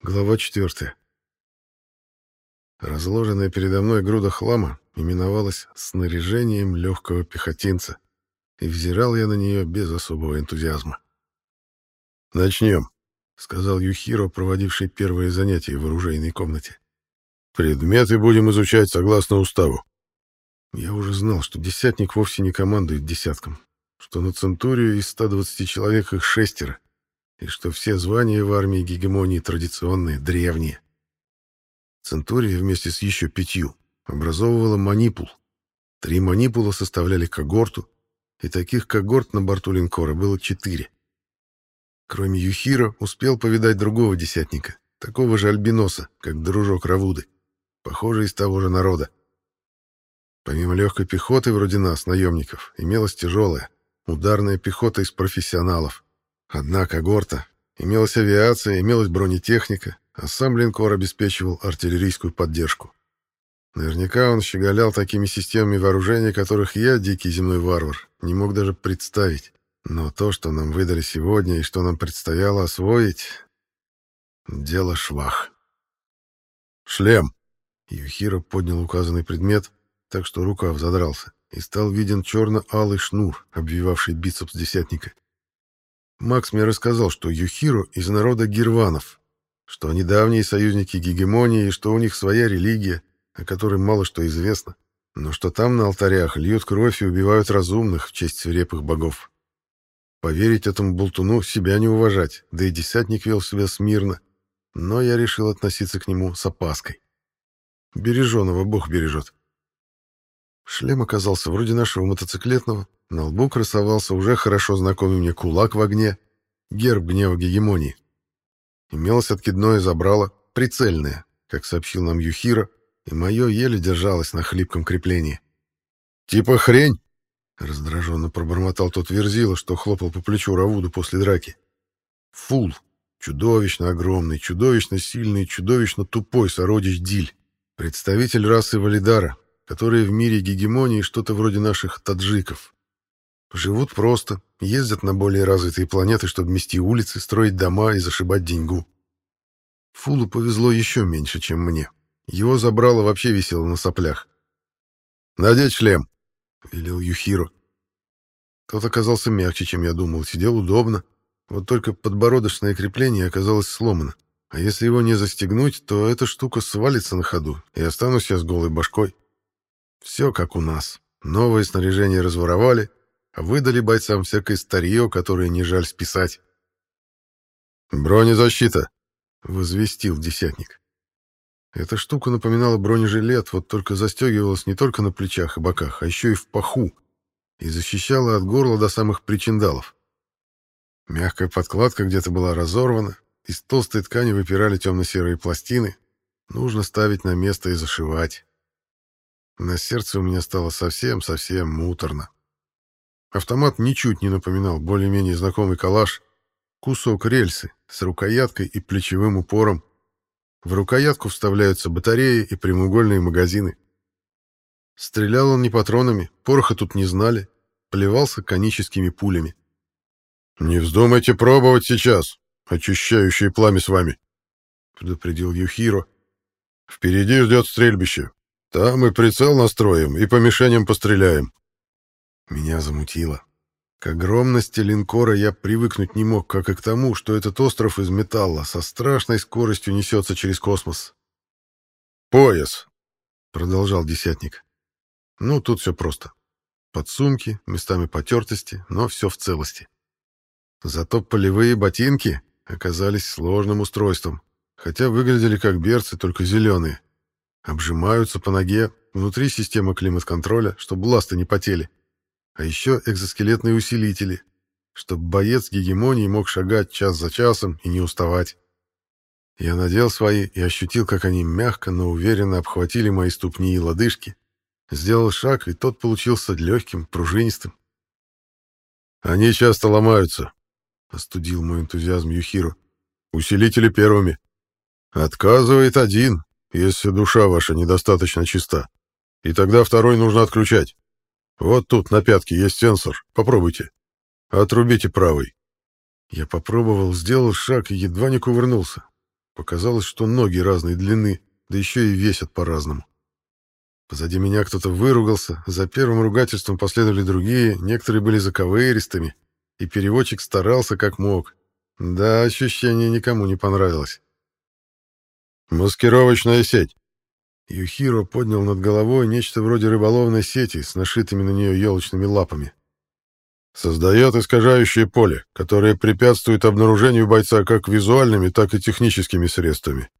Глава 4. Разложенная передо мной груда хлама именовалась «снаряжением легкого пехотинца», и взирал я на нее без особого энтузиазма. «Начнем», — сказал Юхиро, проводивший первые занятия в оружейной комнате. «Предметы будем изучать согласно уставу». Я уже знал, что десятник вовсе не командует десятком, что на Центурию из 120 человек их шестеро, и что все звания в армии гегемонии традиционные, древние. Центурия вместе с еще пятью образовывала манипул. Три манипула составляли когорту, и таких когорт на борту линкора было четыре. Кроме Юхира, успел повидать другого десятника, такого же альбиноса, как дружок Равуды, похожий из того же народа. Помимо легкой пехоты вроде нас, наемников, имелась тяжелая, ударная пехота из профессионалов — Одна когорта. Имелась авиация, имелась бронетехника, а сам линкор обеспечивал артиллерийскую поддержку. Наверняка он щеголял такими системами вооружения, которых я, дикий земной варвар, не мог даже представить. Но то, что нам выдали сегодня и что нам предстояло освоить... Дело швах. «Шлем!» Юхиро поднял указанный предмет, так что рукав задрался, и стал виден черно-алый шнур, обвивавший бицепс десятника. Макс мне рассказал, что Юхиро из народа гирванов, что они давние союзники гегемонии и что у них своя религия, о которой мало что известно, но что там на алтарях льют кровь и убивают разумных в честь свирепых богов. Поверить этому болтуну, себя не уважать, да и десятник вел себя смирно, но я решил относиться к нему с опаской. Береженого бог бережет. Шлем оказался вроде нашего мотоциклетного, на лбу красовался уже хорошо знакомый мне кулак в огне, герб гнева гегемонии. Имелось откидное забрало, прицельное, как сообщил нам Юхира, и мое еле держалось на хлипком креплении. «Типа хрень!» — раздраженно пробормотал тот верзила, что хлопал по плечу Равуду после драки. «Фул! Чудовищно огромный, чудовищно сильный, чудовищно тупой сородич Диль. Представитель расы Валидара, которые в мире гегемонии что-то вроде наших таджиков. Живут просто, ездят на более развитые планеты, чтобы мести улицы, строить дома и зашибать деньгу. Фулу повезло еще меньше, чем мне. Его забрало вообще висело на соплях. «Надеть шлем!» — велел Юхиро. Тот оказался мягче, чем я думал, сидел удобно. Вот только подбородочное крепление оказалось сломано. А если его не застегнуть, то эта штука свалится на ходу, и останусь я с голой башкой. Все как у нас. Новое снаряжение разворовали, Выдали бойцам всякое старье, которое не жаль списать. «Бронезащита!» — возвестил десятник. Эта штука напоминала бронежилет, вот только застегивалась не только на плечах и боках, а еще и в паху, и защищала от горла до самых причиндалов. Мягкая подкладка где-то была разорвана, из толстой ткани выпирали темно-серые пластины. Нужно ставить на место и зашивать. На сердце у меня стало совсем-совсем муторно. Автомат ничуть не напоминал более-менее знакомый калаш. Кусок рельсы с рукояткой и плечевым упором. В рукоятку вставляются батареи и прямоугольные магазины. Стрелял он не патронами, пороха тут не знали, плевался коническими пулями. «Не вздумайте пробовать сейчас, очищающее пламя с вами», — предупредил Юхиро. «Впереди ждет стрельбище. Там и прицел настроим, и по мишеням постреляем. Меня замутило. К огромности линкора я привыкнуть не мог, как и к тому, что этот остров из металла со страшной скоростью несется через космос. «Пояс!» — продолжал десятник. «Ну, тут все просто. Подсумки, местами потертости, но все в целости. Зато полевые ботинки оказались сложным устройством, хотя выглядели как берцы, только зеленые. Обжимаются по ноге, внутри система климат-контроля, чтобы ласты не потели. А еще экзоскелетные усилители, чтобы боец гегемонии мог шагать час за часом и не уставать. Я надел свои и ощутил, как они мягко, но уверенно обхватили мои ступни и лодыжки. Сделал шаг, и тот получился легким, пружинистым. «Они часто ломаются», — остудил мой энтузиазм Юхиру. «Усилители первыми. Отказывает один, если душа ваша недостаточно чиста. И тогда второй нужно отключать. Вот тут на пятке есть сенсор. Попробуйте. Отрубите правый. Я попробовал, сделал шаг и едва не кувырнулся. Показалось, что ноги разной длины, да еще и весят по-разному. Позади меня кто-то выругался, за первым ругательством последовали другие, некоторые были заковыристыми, и переводчик старался как мог. Да, ощущение никому не понравилось. «Маскировочная сеть!» Юхиро поднял над головой нечто вроде рыболовной сети с нашитыми на нее елочными лапами. Создает искажающее поле, которое препятствует обнаружению бойца как визуальными, так и техническими средствами.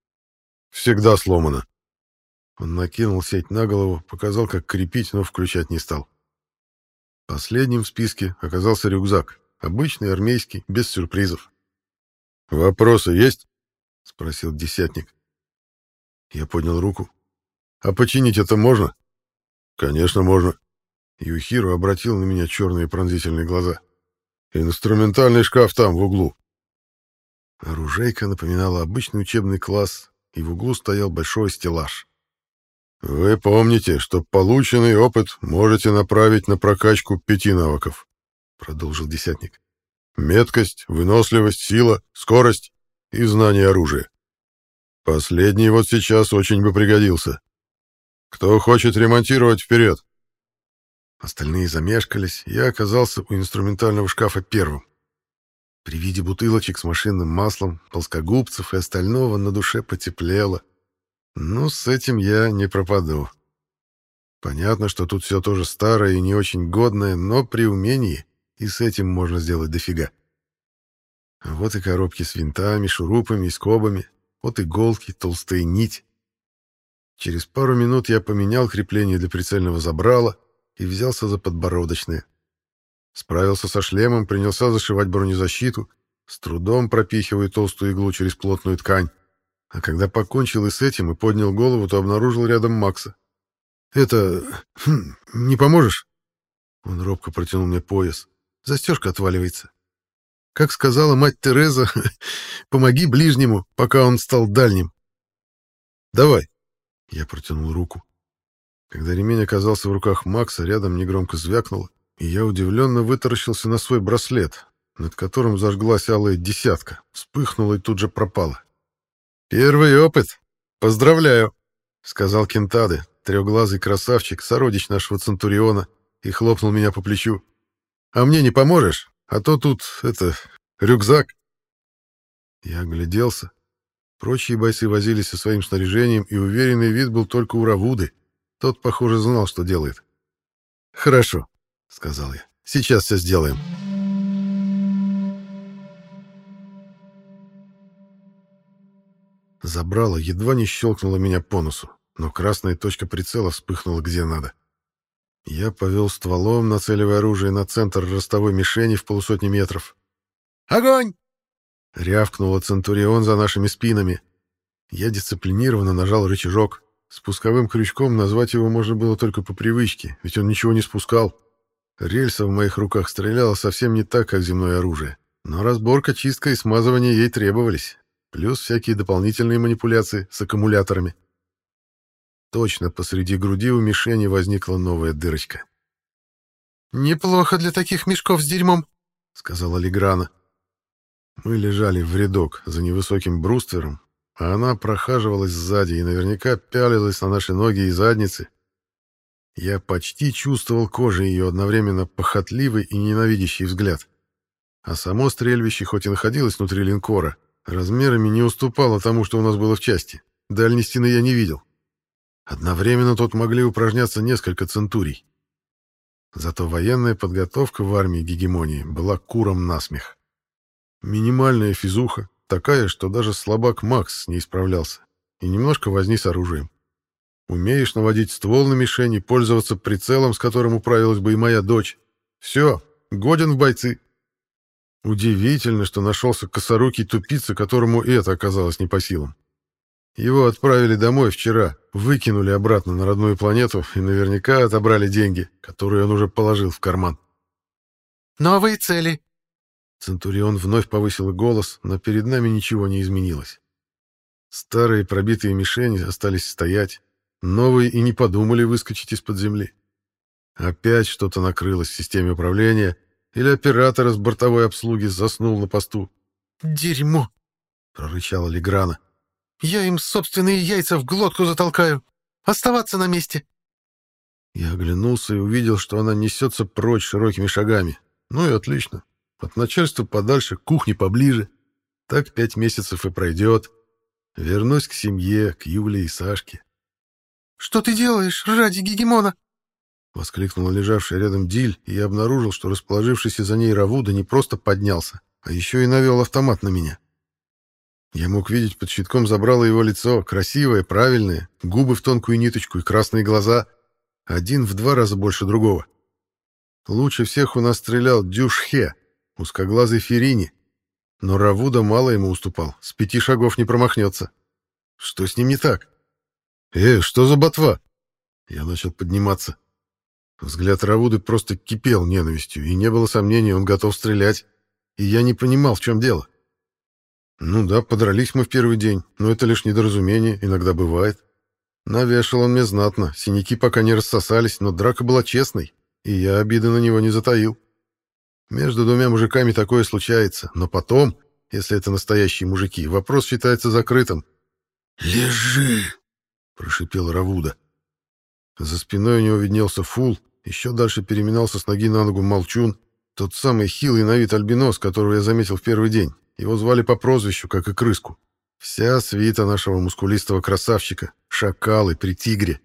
Всегда сломано. Он накинул сеть на голову, показал, как крепить, но включать не стал. Последним в списке оказался рюкзак, обычный армейский, без сюрпризов. «Вопросы есть?» — спросил десятник. Я поднял руку. «А починить это можно?» «Конечно, можно». Юхиру обратил на меня черные пронзительные глаза. «Инструментальный шкаф там, в углу». Оружейка напоминала обычный учебный класс, и в углу стоял большой стеллаж. «Вы помните, что полученный опыт можете направить на прокачку пяти навыков», — продолжил десятник. «Меткость, выносливость, сила, скорость и знание оружия. Последний вот сейчас очень бы пригодился. Кто хочет ремонтировать вперед?» Остальные замешкались, я оказался у инструментального шкафа первым. При виде бутылочек с машинным маслом, плоскогубцев и остального на душе потеплело. Ну, с этим я не пропаду. Понятно, что тут все тоже старое и не очень годное, но при умении и с этим можно сделать дофига. Вот и коробки с винтами, шурупами и скобами, вот иголки, толстая нить. Через пару минут я поменял крепление для прицельного забрала и взялся за подбородочное. Справился со шлемом, принялся зашивать бронезащиту, с трудом пропихивая толстую иглу через плотную ткань. А когда покончил и с этим и поднял голову, то обнаружил рядом Макса. «Это... Хм, не поможешь?» Он робко протянул мне пояс. Застежка отваливается. Как сказала мать Тереза, помоги ближнему, пока он стал дальним. «Давай!» Я протянул руку. Когда ремень оказался в руках Макса, рядом негромко звякнуло, и я удивленно вытаращился на свой браслет, над которым зажглась алая десятка, вспыхнула и тут же пропала. «Первый опыт! Поздравляю!» — сказал Кентады, трехглазый красавчик, сородич нашего Центуриона, и хлопнул меня по плечу. «А мне не поможешь? А то тут, это, рюкзак!» Я огляделся. Прочие бойцы возились со своим снаряжением, и уверенный вид был только у Равуды. Тот, похоже, знал, что делает. «Хорошо», — сказал я. «Сейчас все сделаем». Забрало, едва не щелкнуло меня по носу, но красная точка прицела вспыхнула где надо. Я повел стволом, нацеливая оружие на центр ростовой мишени в полусотни метров. «Огонь!» — рявкнула Центурион за нашими спинами. Я дисциплинированно нажал рычажок. Спусковым крючком назвать его можно было только по привычке, ведь он ничего не спускал. Рельса в моих руках стреляла совсем не так, как земное оружие. Но разборка, чистка и смазывание ей требовались плюс всякие дополнительные манипуляции с аккумуляторами. Точно посреди груди у мишени возникла новая дырочка. «Неплохо для таких мешков с дерьмом», — сказала Леграна. Мы лежали в рядок за невысоким бруствером, а она прохаживалась сзади и наверняка пялилась на наши ноги и задницы. Я почти чувствовал кожей ее одновременно похотливый и ненавидящий взгляд. А само стрельбище хоть и находилось внутри линкора, Размерами не уступало тому, что у нас было в части. Дальней стены я не видел. Одновременно тут могли упражняться несколько центурий. Зато военная подготовка в армии гегемонии была куром насмех. Минимальная физуха, такая, что даже слабак Макс с ней справлялся, и немножко возни с оружием. Умеешь наводить ствол на мишени, пользоваться прицелом, с которым управилась бы и моя дочь. Все, годен в бойцы. Удивительно, что нашелся косорукий тупица, которому это оказалось не по силам. Его отправили домой вчера, выкинули обратно на родную планету и наверняка отобрали деньги, которые он уже положил в карман. «Новые цели!» Центурион вновь повысил голос, но перед нами ничего не изменилось. Старые пробитые мишени остались стоять, новые и не подумали выскочить из-под земли. Опять что-то накрылось в системе управления — или оператор из бортовой обслуги заснул на посту. «Дерьмо!» — прорычала Леграна. Я им собственные яйца в глотку затолкаю. Оставаться на месте!» Я оглянулся и увидел, что она несется прочь широкими шагами. Ну и отлично. От начальства подальше, к кухне поближе. Так пять месяцев и пройдет. Вернусь к семье, к Юле и Сашке. «Что ты делаешь ради гегемона?» Воскликнула лежавшая рядом Диль, и я обнаружил, что расположившийся за ней Равуда не просто поднялся, а еще и навел автомат на меня. Я мог видеть под щитком забрало его лицо, красивое, правильное, губы в тонкую ниточку и красные глаза, один в два раза больше другого. Лучше всех у нас стрелял Дюшхе, узкоглазый Ферини, но Равуда мало ему уступал, с пяти шагов не промахнется. Что с ним не так? «Э, что за ботва?» Я начал подниматься. Взгляд Равуды просто кипел ненавистью, и не было сомнений, он готов стрелять. И я не понимал, в чем дело. Ну да, подрались мы в первый день, но это лишь недоразумение, иногда бывает. Навешал он мне знатно, синяки пока не рассосались, но драка была честной, и я обиды на него не затаил. Между двумя мужиками такое случается, но потом, если это настоящие мужики, вопрос считается закрытым. «Лежи!» — прошипел Равуда. За спиной у него виднелся фул, еще дальше переминался с ноги на ногу молчун, тот самый хилый на вид альбинос, которого я заметил в первый день. Его звали по прозвищу, как и крыску. Вся свита нашего мускулистого красавчика, шакалы при тигре.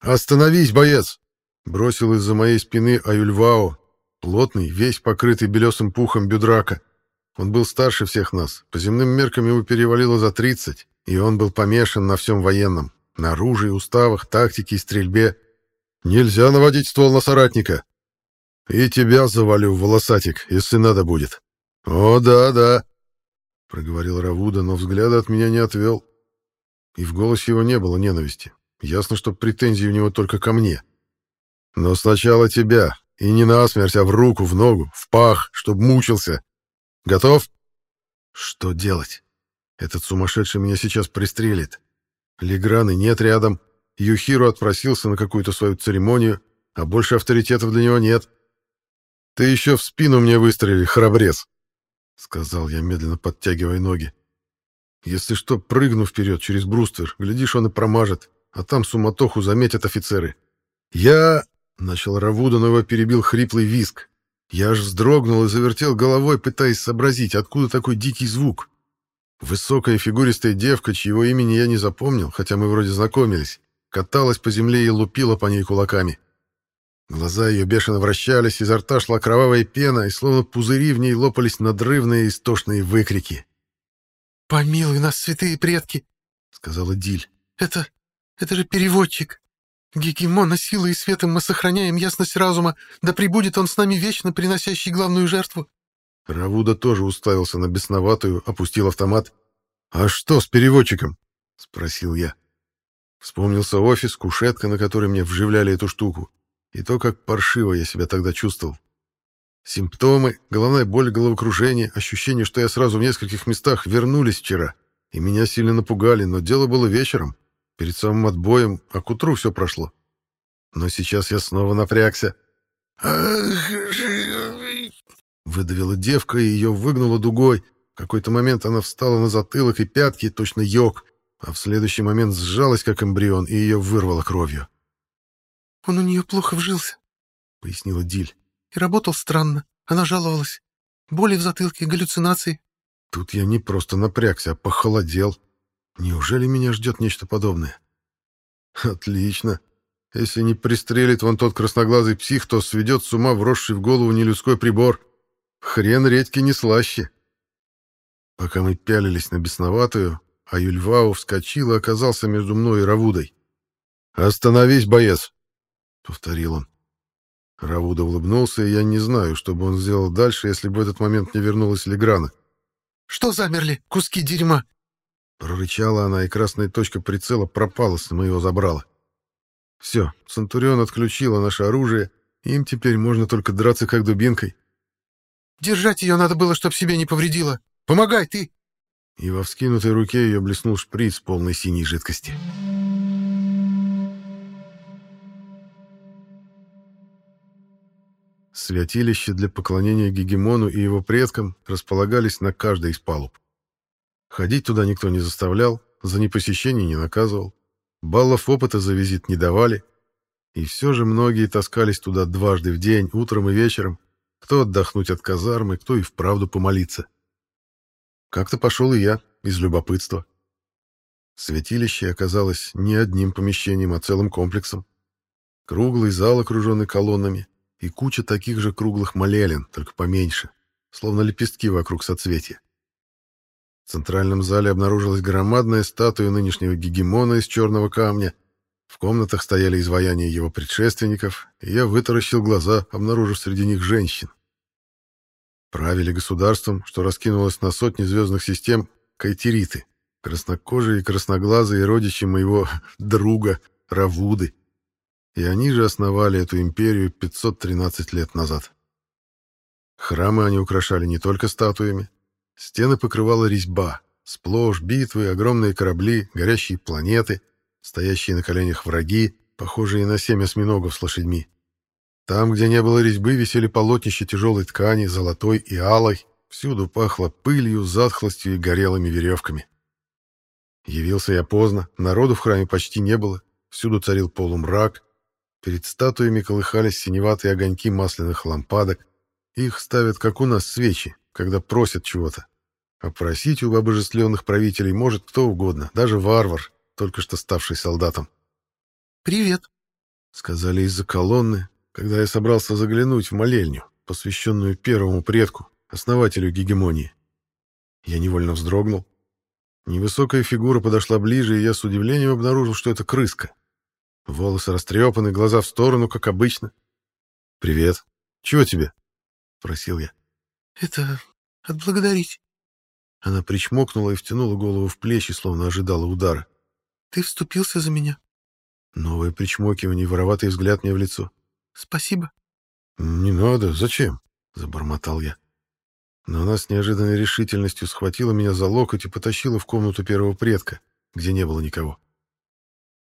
«Остановись, боец!» — бросил из-за моей спины Аюльвао, плотный, весь покрытый белесым пухом бюдрака. Он был старше всех нас, по земным меркам его перевалило за 30, и он был помешан на всем военном, на оружии, уставах, тактике и стрельбе. Нельзя наводить ствол на соратника. И тебя завалю, волосатик, если надо будет. О, да, да, проговорил Равуда, но взгляда от меня не отвел. И в голосе его не было ненависти. Ясно, что претензии у него только ко мне. Но сначала тебя, и не насмерть, а в руку, в ногу, в пах, чтоб мучился. Готов? Что делать? Этот сумасшедший меня сейчас пристрелит. Леграны нет рядом. Юхиру отпросился на какую-то свою церемонию, а больше авторитетов для него нет. Ты еще в спину мне выстрели, храбрец, — сказал я, медленно подтягивая ноги. Если что, прыгну вперед через бруствер, глядишь, он и промажет, а там суматоху заметят офицеры. Я... — начал Равуда, но его перебил хриплый виск. Я аж вздрогнул и завертел головой, пытаясь сообразить, откуда такой дикий звук. Высокая фигуристая девка, чьего имени я не запомнил, хотя мы вроде знакомились, каталась по земле и лупила по ней кулаками. Глаза ее бешено вращались, изо рта шла кровавая пена, и словно пузыри в ней лопались надрывные истошные выкрики. «Помилуй нас, святые предки!» — сказала Диль. «Это... это же переводчик. Гегемона силы и светом мы сохраняем ясность разума, да прибудет он с нами вечно, приносящий главную жертву». Равуда тоже уставился на бесноватую, опустил автомат. «А что с переводчиком?» — спросил я. Вспомнился офис, кушетка, на которой мне вживляли эту штуку, и то, как паршиво я себя тогда чувствовал. Симптомы, головная боль, головокружение, ощущение, что я сразу в нескольких местах вернулись вчера, и меня сильно напугали, но дело было вечером, перед самым отбоем, а к утру все прошло. Но сейчас я снова напрягся. Выдавила девка, и ее выгнула дугой. В какой-то момент она встала на затылок и пятки, точно йог, а в следующий момент сжалась, как эмбрион, и ее вырвало кровью. «Он у нее плохо вжился», — пояснила Диль. «И работал странно. Она жаловалась. Боли в затылке, галлюцинации». Тут я не просто напрягся, а похолодел. Неужели меня ждет нечто подобное? Отлично. Если не пристрелит вон тот красноглазый псих, то сведет с ума вросший в голову нелюдской прибор. Хрен редьки не слаще. Пока мы пялились на бесноватую, а Юльвау вскочил и оказался между мной и Равудой. «Остановись, боец!» — повторил он. Равуда улыбнулся, и я не знаю, что бы он сделал дальше, если бы в этот момент не вернулась Леграна. «Что замерли, куски дерьма?» Прорычала она, и красная точка прицела пропала с моего забрала. Все, Центурион отключила наше оружие, им теперь можно только драться как дубинкой. «Держать ее надо было, чтоб себе не повредило. Помогай, ты!» И во вскинутой руке ее блеснул шприц полной синей жидкости. Святилища для поклонения Гегемону и его предкам располагались на каждой из палуб. Ходить туда никто не заставлял, за непосещение не наказывал. Баллов опыта за визит не давали. И все же многие таскались туда дважды в день, утром и вечером, кто отдохнуть от казармы, кто и вправду помолиться. Как-то пошел и я, из любопытства. Святилище оказалось не одним помещением, а целым комплексом. Круглый зал, окруженный колоннами, и куча таких же круглых молелин, только поменьше, словно лепестки вокруг соцветия. В центральном зале обнаружилась громадная статуя нынешнего гегемона из черного камня. В комнатах стояли изваяния его предшественников, и я вытаращил глаза, обнаружив среди них женщин. Правили государством, что раскинулось на сотни звездных систем, кайтериты, краснокожие и красноглазые родичи моего друга Равуды. И они же основали эту империю 513 лет назад. Храмы они украшали не только статуями, Стены покрывала резьба, сплошь битвы, огромные корабли, горящие планеты, стоящие на коленях враги, похожие на семь осьминогов с лошадьми. Там, где не было резьбы, висели полотнища тяжелой ткани, золотой и алой, всюду пахло пылью, затхлостью и горелыми веревками. Явился я поздно, народу в храме почти не было, всюду царил полумрак, перед статуями колыхались синеватые огоньки масляных лампадок, их ставят, как у нас, свечи, когда просят чего-то. А просить у обожествленных правителей может кто угодно, даже варвар, только что ставший солдатом. «Привет», — сказали из-за колонны, когда я собрался заглянуть в молельню, посвященную первому предку, основателю гегемонии. Я невольно вздрогнул. Невысокая фигура подошла ближе, и я с удивлением обнаружил, что это крыска. Волосы растрепаны, глаза в сторону, как обычно. «Привет. Чего тебе?» — просил я. «Это отблагодарить». Она причмокнула и втянула голову в плечи, словно ожидала удара. «Ты вступился за меня». Новое причмокивание, вороватый взгляд мне в лицо. «Спасибо». «Не надо, зачем?» — забормотал я. Но она с неожиданной решительностью схватила меня за локоть и потащила в комнату первого предка, где не было никого.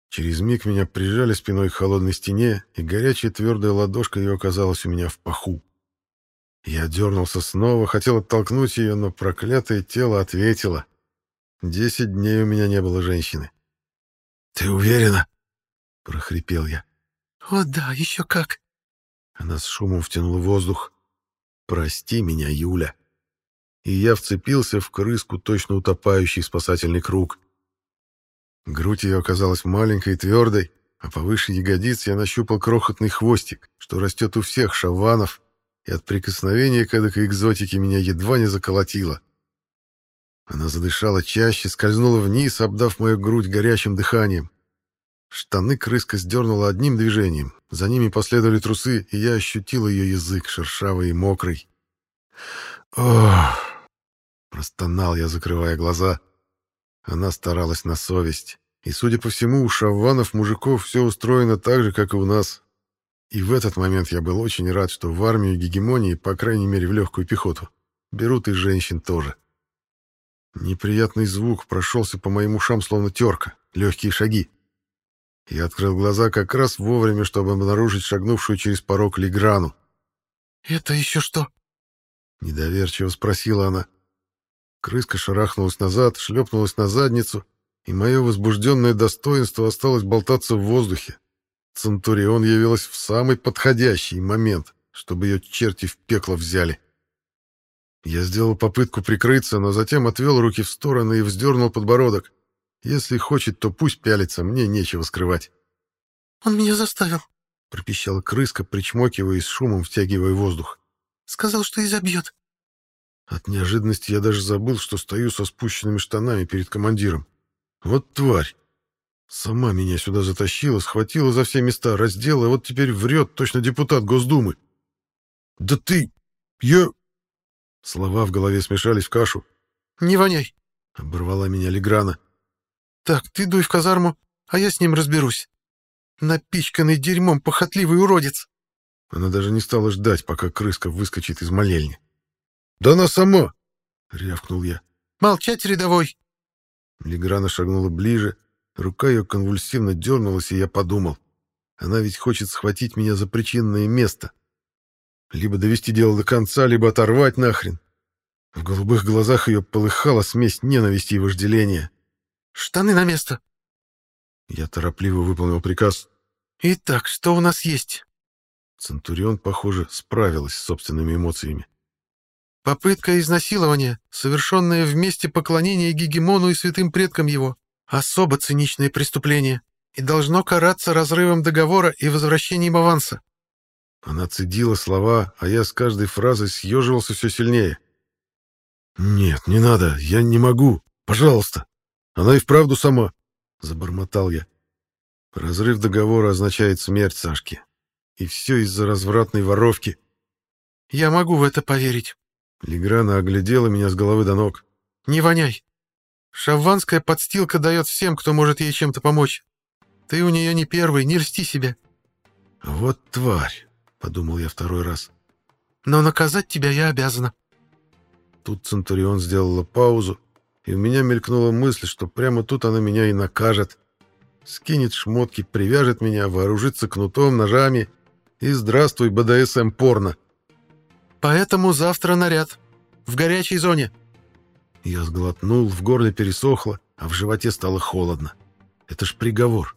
Через миг меня прижали спиной к холодной стене, и горячая твердая ладошка ее оказалась у меня в паху. Я дернулся снова, хотел оттолкнуть ее, но проклятое тело ответило. Десять дней у меня не было женщины. «Ты уверена?» — прохрипел я. «О да, еще как!» Она с шумом втянула воздух. «Прости меня, Юля!» И я вцепился в крыску, точно утопающий спасательный круг. Грудь ее оказалась маленькой и твердой, а повыше ягодиц я нащупал крохотный хвостик, что растет у всех шаванов, и от прикосновения к эдакой экзотике меня едва не заколотило. Она задышала чаще, скользнула вниз, обдав мою грудь горячим дыханием. Штаны крыска сдернула одним движением, за ними последовали трусы, и я ощутил ее язык, шершавый и мокрый. «Ох!» — простонал я, закрывая глаза. Она старалась на совесть, и, судя по всему, у шаванов мужиков все устроено так же, как и у нас. И в этот момент я был очень рад, что в армию гегемонии, по крайней мере в легкую пехоту, берут и женщин тоже. Неприятный звук прошелся по моим ушам, словно терка, легкие шаги. Я открыл глаза как раз вовремя, чтобы обнаружить шагнувшую через порог Лиграну. «Это еще что?» Недоверчиво спросила она. Крыска шарахнулась назад, шлепнулась на задницу, и мое возбужденное достоинство осталось болтаться в воздухе, Центурион явилась в самый подходящий момент, чтобы ее черти в пекло взяли. Я сделал попытку прикрыться, но затем отвел руки в стороны и вздернул подбородок. Если хочет, то пусть пялится, мне нечего скрывать. «Он меня заставил», — пропищала крыска, причмокивая и с шумом втягивая воздух. «Сказал, что изобьет». От неожиданности я даже забыл, что стою со спущенными штанами перед командиром. Вот тварь! Сама меня сюда затащила, схватила за все места, раздела, и вот теперь врет точно депутат Госдумы. «Да ты... я...» Слова в голове смешались в кашу. «Не воняй!» — оборвала меня Леграна. «Так, ты дуй в казарму, а я с ним разберусь. Напичканный дерьмом похотливый уродец!» Она даже не стала ждать, пока крыска выскочит из молельни. «Да она сама!» — рявкнул я. «Молчать, рядовой!» Леграна шагнула ближе, Рука ее конвульсивно дернулась, и я подумал. Она ведь хочет схватить меня за причинное место. Либо довести дело до конца, либо оторвать нахрен. В голубых глазах ее полыхала смесь ненависти и вожделения. «Штаны на место!» Я торопливо выполнил приказ. «Итак, что у нас есть?» Центурион, похоже, справилась с собственными эмоциями. «Попытка изнасилования, совершенная вместе поклонения Гегемону и святым предкам его. Особо циничное преступление и должно караться разрывом договора и возвращением аванса. Она цедила слова, а я с каждой фразой съеживался все сильнее. «Нет, не надо, я не могу. Пожалуйста. Она и вправду сама», — забормотал я. Разрыв договора означает смерть Сашки. И все из-за развратной воровки. «Я могу в это поверить». Леграна оглядела меня с головы до ног. «Не воняй. Шавванская подстилка дает всем, кто может ей чем-то помочь. Ты у нее не первый, не льсти себе». «Вот тварь», — подумал я второй раз. «Но наказать тебя я обязана». Тут Центурион сделала паузу, и у меня мелькнула мысль, что прямо тут она меня и накажет. Скинет шмотки, привяжет меня, вооружится кнутом, ножами, и здравствуй, БДСМ-порно. «Поэтому завтра наряд. В горячей зоне». Я сглотнул, в горле пересохло, а в животе стало холодно. Это ж приговор.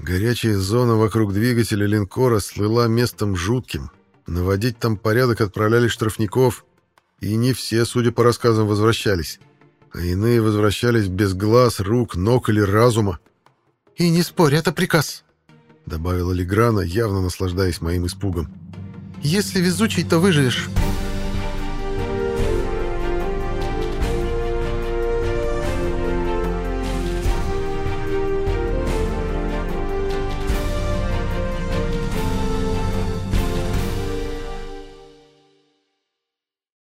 Горячая зона вокруг двигателя линкора слыла местом жутким. Наводить там порядок отправляли штрафников, и не все, судя по рассказам, возвращались. А иные возвращались без глаз, рук, ног или разума. «И не спорь, это приказ», — добавила Леграна, явно наслаждаясь моим испугом. «Если везучий, то выживешь».